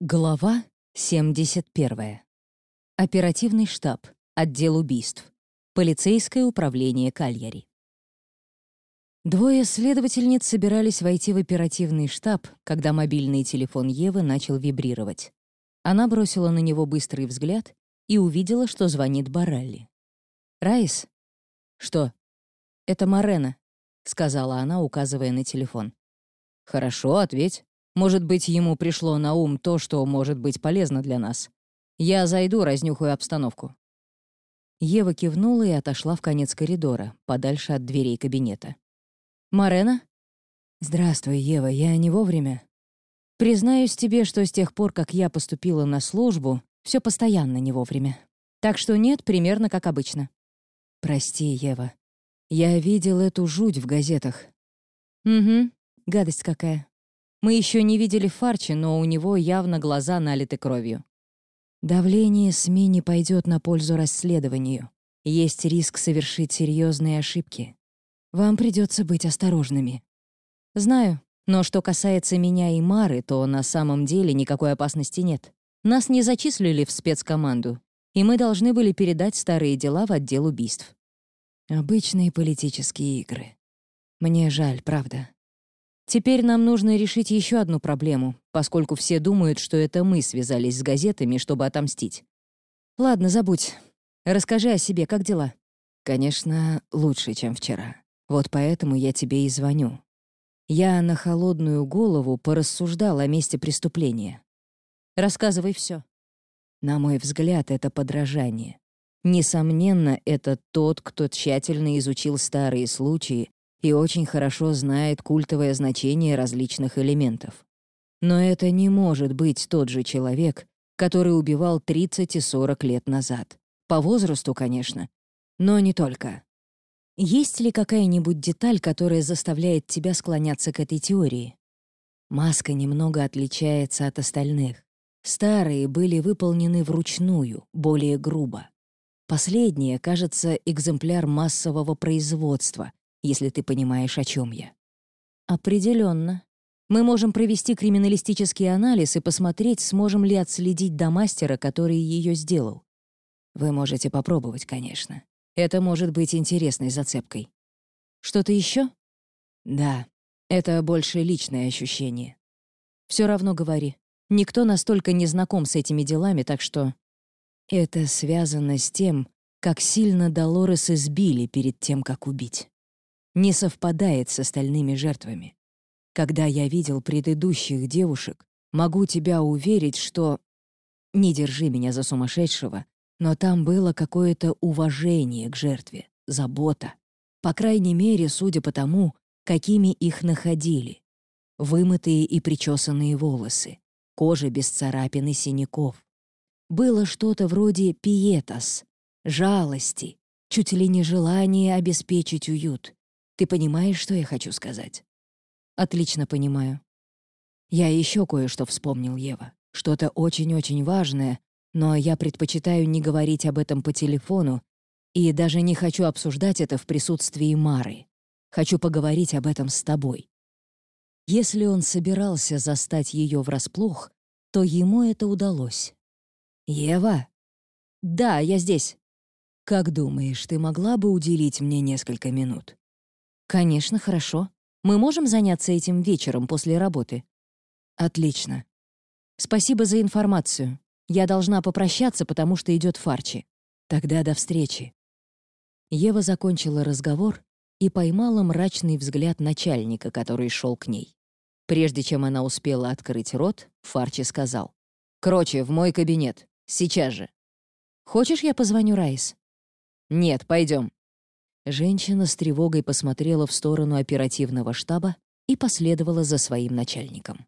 Глава 71. Оперативный штаб, отдел убийств. Полицейское управление Кальяри. Двое следовательниц собирались войти в оперативный штаб, когда мобильный телефон Евы начал вибрировать. Она бросила на него быстрый взгляд и увидела, что звонит Баралли. «Райс?» «Что?» «Это Марена», — сказала она, указывая на телефон. «Хорошо, ответь». Может быть, ему пришло на ум то, что может быть полезно для нас. Я зайду, разнюхаю обстановку». Ева кивнула и отошла в конец коридора, подальше от дверей кабинета. «Марена?» «Здравствуй, Ева, я не вовремя?» «Признаюсь тебе, что с тех пор, как я поступила на службу, все постоянно не вовремя. Так что нет, примерно как обычно». «Прости, Ева. Я видел эту жуть в газетах». «Угу, гадость какая. Мы еще не видели Фарчи, но у него явно глаза налиты кровью. Давление СМИ не пойдет на пользу расследованию. Есть риск совершить серьезные ошибки. Вам придется быть осторожными. Знаю, но что касается меня и Мары, то на самом деле никакой опасности нет. Нас не зачислили в спецкоманду, и мы должны были передать старые дела в отдел убийств. Обычные политические игры. Мне жаль, правда. Теперь нам нужно решить еще одну проблему, поскольку все думают, что это мы связались с газетами, чтобы отомстить. Ладно, забудь. Расскажи о себе, как дела? Конечно, лучше, чем вчера. Вот поэтому я тебе и звоню. Я на холодную голову порассуждал о месте преступления. Рассказывай все. На мой взгляд, это подражание. Несомненно, это тот, кто тщательно изучил старые случаи и очень хорошо знает культовое значение различных элементов. Но это не может быть тот же человек, который убивал 30 и 40 лет назад. По возрасту, конечно, но не только. Есть ли какая-нибудь деталь, которая заставляет тебя склоняться к этой теории? Маска немного отличается от остальных. Старые были выполнены вручную, более грубо. Последние, кажется, экземпляр массового производства, если ты понимаешь, о чем я. Определенно. Мы можем провести криминалистический анализ и посмотреть, сможем ли отследить до мастера, который ее сделал. Вы можете попробовать, конечно. Это может быть интересной зацепкой. Что-то еще? Да, это больше личное ощущение. Все равно говори. Никто настолько не знаком с этими делами, так что... Это связано с тем, как сильно Долорес избили перед тем, как убить не совпадает с остальными жертвами. Когда я видел предыдущих девушек, могу тебя уверить, что... Не держи меня за сумасшедшего, но там было какое-то уважение к жертве, забота. По крайней мере, судя по тому, какими их находили. Вымытые и причесанные волосы, кожа без царапин и синяков. Было что-то вроде пиетас, жалости, чуть ли не желание обеспечить уют. Ты понимаешь, что я хочу сказать? Отлично понимаю. Я еще кое-что вспомнил, Ева. Что-то очень-очень важное, но я предпочитаю не говорить об этом по телефону и даже не хочу обсуждать это в присутствии Мары. Хочу поговорить об этом с тобой. Если он собирался застать ее врасплох, то ему это удалось. «Ева?» «Да, я здесь». «Как думаешь, ты могла бы уделить мне несколько минут?» «Конечно, хорошо. Мы можем заняться этим вечером после работы?» «Отлично. Спасибо за информацию. Я должна попрощаться, потому что идет Фарчи. Тогда до встречи». Ева закончила разговор и поймала мрачный взгляд начальника, который шел к ней. Прежде чем она успела открыть рот, Фарчи сказал. «Кроче, в мой кабинет. Сейчас же». «Хочешь, я позвоню Райс?» «Нет, пойдем. Женщина с тревогой посмотрела в сторону оперативного штаба и последовала за своим начальником.